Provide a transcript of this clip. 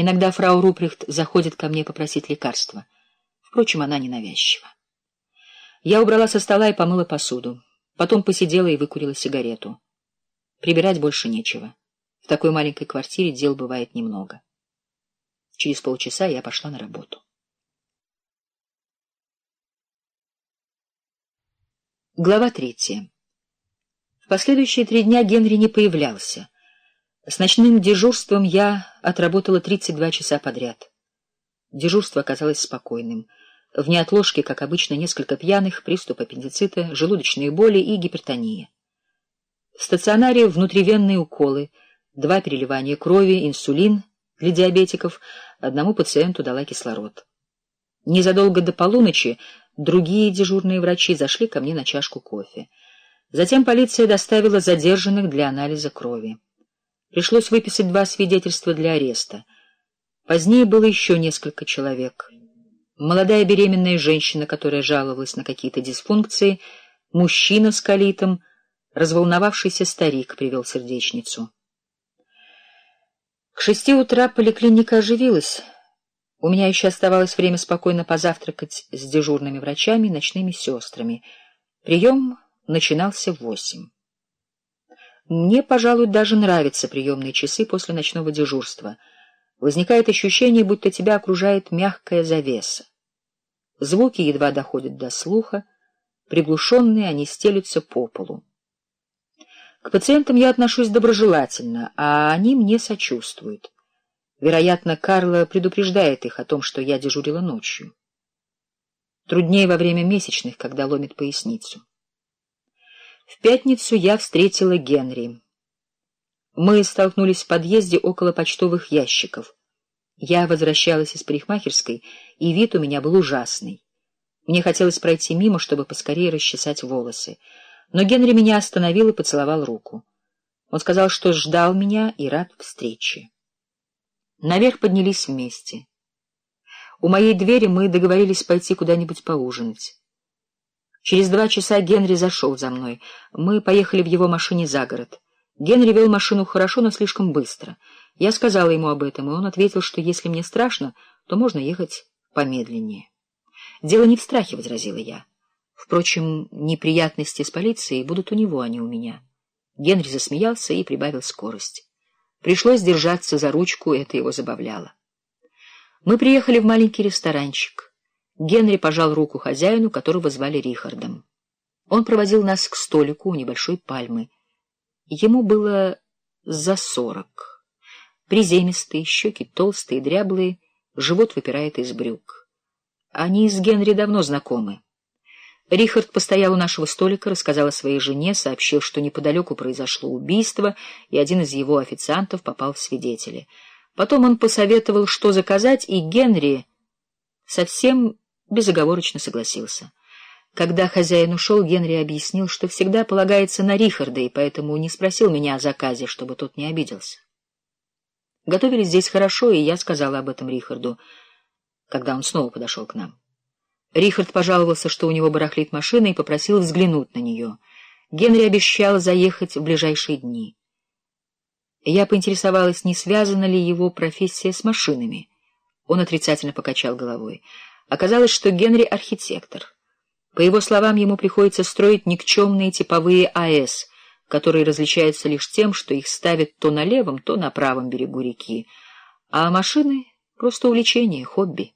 Иногда фрау Руприхт заходит ко мне попросить лекарства. Впрочем, она ненавязчива. Я убрала со стола и помыла посуду. Потом посидела и выкурила сигарету. Прибирать больше нечего. В такой маленькой квартире дел бывает немного. Через полчаса я пошла на работу. Глава третья. В последующие три дня Генри не появлялся. С ночным дежурством я отработала 32 часа подряд. Дежурство оказалось спокойным. В неотложке, как обычно, несколько пьяных, приступ аппендицита, желудочные боли и гипертония. В стационаре внутривенные уколы, два переливания крови, инсулин для диабетиков, одному пациенту дала кислород. Незадолго до полуночи другие дежурные врачи зашли ко мне на чашку кофе. Затем полиция доставила задержанных для анализа крови. Пришлось выписать два свидетельства для ареста. Позднее было еще несколько человек. Молодая беременная женщина, которая жаловалась на какие-то дисфункции, мужчина с колитом, разволновавшийся старик привел сердечницу. К шести утра поликлиника оживилась. У меня еще оставалось время спокойно позавтракать с дежурными врачами и ночными сестрами. Прием начинался в восемь. Мне, пожалуй, даже нравятся приемные часы после ночного дежурства. Возникает ощущение, будто тебя окружает мягкая завеса. Звуки едва доходят до слуха, приглушенные они стелются по полу. К пациентам я отношусь доброжелательно, а они мне сочувствуют. Вероятно, Карла предупреждает их о том, что я дежурила ночью. Труднее во время месячных, когда ломит поясницу. В пятницу я встретила Генри. Мы столкнулись в подъезде около почтовых ящиков. Я возвращалась из парикмахерской, и вид у меня был ужасный. Мне хотелось пройти мимо, чтобы поскорее расчесать волосы, но Генри меня остановил и поцеловал руку. Он сказал, что ждал меня и рад встрече. Наверх поднялись вместе. У моей двери мы договорились пойти куда-нибудь поужинать. Через два часа Генри зашел за мной. Мы поехали в его машине за город. Генри вел машину хорошо, но слишком быстро. Я сказала ему об этом, и он ответил, что если мне страшно, то можно ехать помедленнее. Дело не в страхе, возразила я. Впрочем, неприятности с полицией будут у него, а не у меня. Генри засмеялся и прибавил скорость. Пришлось держаться за ручку, это его забавляло. Мы приехали в маленький ресторанчик. Генри пожал руку хозяину, которого звали Рихардом. Он проводил нас к столику у небольшой пальмы. Ему было за сорок. Приземистые, щеки толстые, дряблые, живот выпирает из брюк. Они с Генри давно знакомы. Рихард постоял у нашего столика, рассказал о своей жене, сообщил, что неподалеку произошло убийство, и один из его официантов попал в свидетели. Потом он посоветовал, что заказать, и Генри совсем безоговорочно согласился. Когда хозяин ушел, Генри объяснил, что всегда полагается на Рихарда, и поэтому не спросил меня о заказе, чтобы тот не обиделся. Готовили здесь хорошо, и я сказала об этом Рихарду, когда он снова подошел к нам. Рихард пожаловался, что у него барахлит машина, и попросил взглянуть на нее. Генри обещал заехать в ближайшие дни. Я поинтересовалась, не связана ли его профессия с машинами. Он отрицательно покачал головой. Оказалось, что Генри — архитектор. По его словам, ему приходится строить никчемные типовые АЭС, которые различаются лишь тем, что их ставят то на левом, то на правом берегу реки, а машины — просто увлечение, хобби.